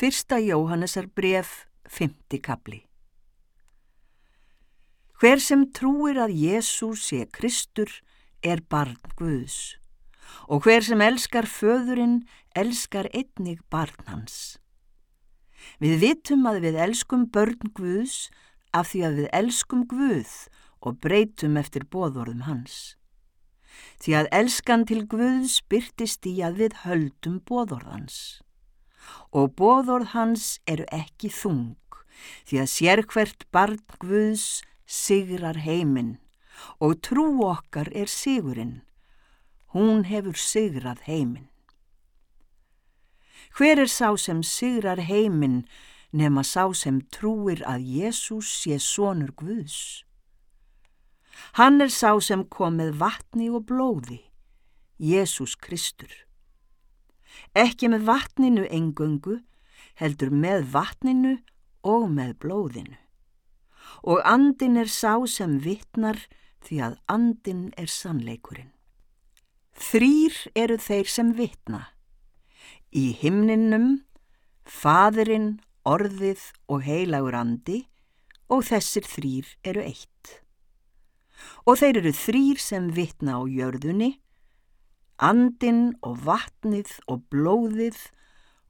Fyrsta Jóhannesar bref, 5. kapli Hver sem trúir að Jésús sé Kristur er barn Guðs og hver sem elskar föðurinn elskar einnig barn hans. Við vitum að við elskum börn Guðs af því að við elskum Guð og breytum eftir bóðorðum hans. Því að elskan til Guðs byrtist í að við höldum bóðorðans og bóðorð hans eru ekki þung, því að sérkvert barn Guðs sigrar heiminn og trú okkar er sigurinn. Hún hefur sigrað heiminn. Hver er sá sem sigrar heiminn nema sá sem trúir að Jésús sé sonur Guðs? Hann er sá sem kom með vatni og blóði, Jésús Kristur ekki með vatninu engöngu, heldur með vatninu og með blóðinu. Og andin er sá sem vittnar því að andin er sannleikurinn. Þrýr eru þeir sem vittna. Í himninum, fadurinn, orðið og heilagur andi og þessir þrýr eru eitt. Og þeir eru þrýr sem vittna á jörðunni, andin og vatnið og blóðið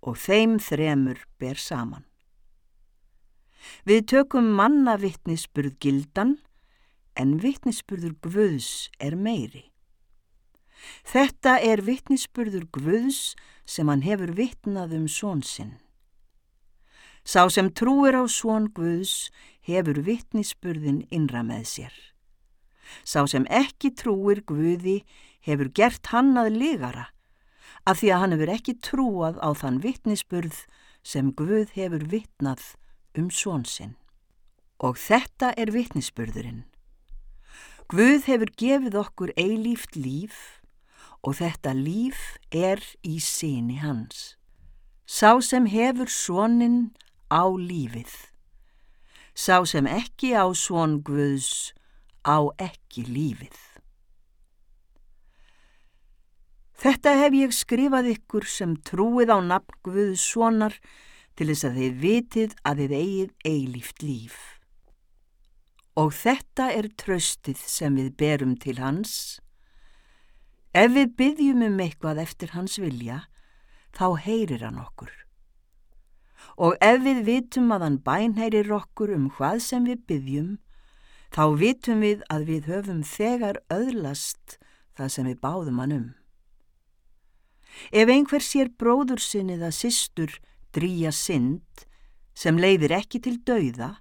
og þeim þremur ber saman. Við tökum manna vittnisspurð gildan en vittnisspurður Guðs er meiri. Þetta er vittnisspurður Guðs sem hann hefur vittnað um svonsinn. Sá sem trúir á svon Guðs hefur vittnisspurðin innra með sér. Sá sem ekki trúir Guði hefur gert hann að ligara af því að hann hefur ekki trúað á þann vittnisspurð sem Guð hefur vittnað um svonsinn. Og þetta er vittnisspurðurinn. Guð hefur gefið okkur eilíft líf og þetta líf er í síni hans. Sá sem hefur svonin á lífið. Sá sem ekki á svon Guðs á ekki lífið. Þetta hef ég skrifað ykkur sem trúið á nafn Guðs svonar til þess að þið vitið að þið eigið eilíft líf. Og þetta er tröstið sem við berum til hans. Ef við byggjum um eitthvað eftir hans vilja, þá heyrir hann okkur. Og ef við vitum að hann bænheirir okkur um hvað sem við byggjum, þá vitum við að við höfum þegar öðlast það sem við báðum hann um. Ef einhver sér bróður sinni eða systur drýja synd sem leiðir ekki til dauða,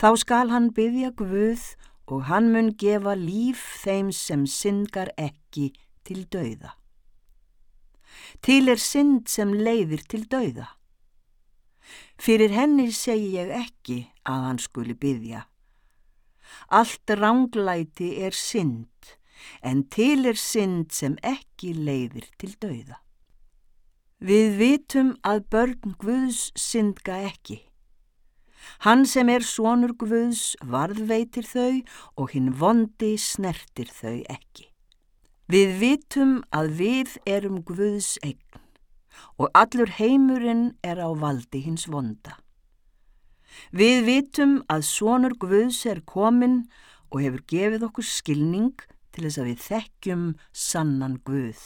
þá skal hann byggja Guð og hann mun gefa líf þeim sem syndgar ekki til dauða. Til er synd sem leiðir til dauða. Fyrir henni segi ég ekki að hann skuli byggja. Allt ránglæti er synd en til er synd sem ekki leiðir til dauða. Við vitum að börn Guðs syndga ekki. Hann sem er svonur Guðs varðveitir þau og hinn vondi snertir þau ekki. Við vitum að við erum Guðs eign og allur heimurinn er á valdi hins vonda. Við vitum að svonur Guðs er komin og hefur gefið okkur skilning til þess að við þekkjum sannan Guð.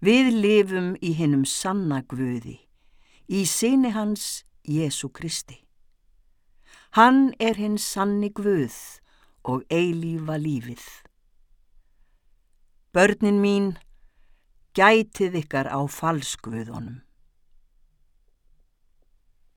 Við lifum í hinnum sanna Guði, í síni hans Jésu Kristi. Hann er hinn sanni Guð og eilífa lífið. Börnin mín, gætið ykkar á falskvöðunum.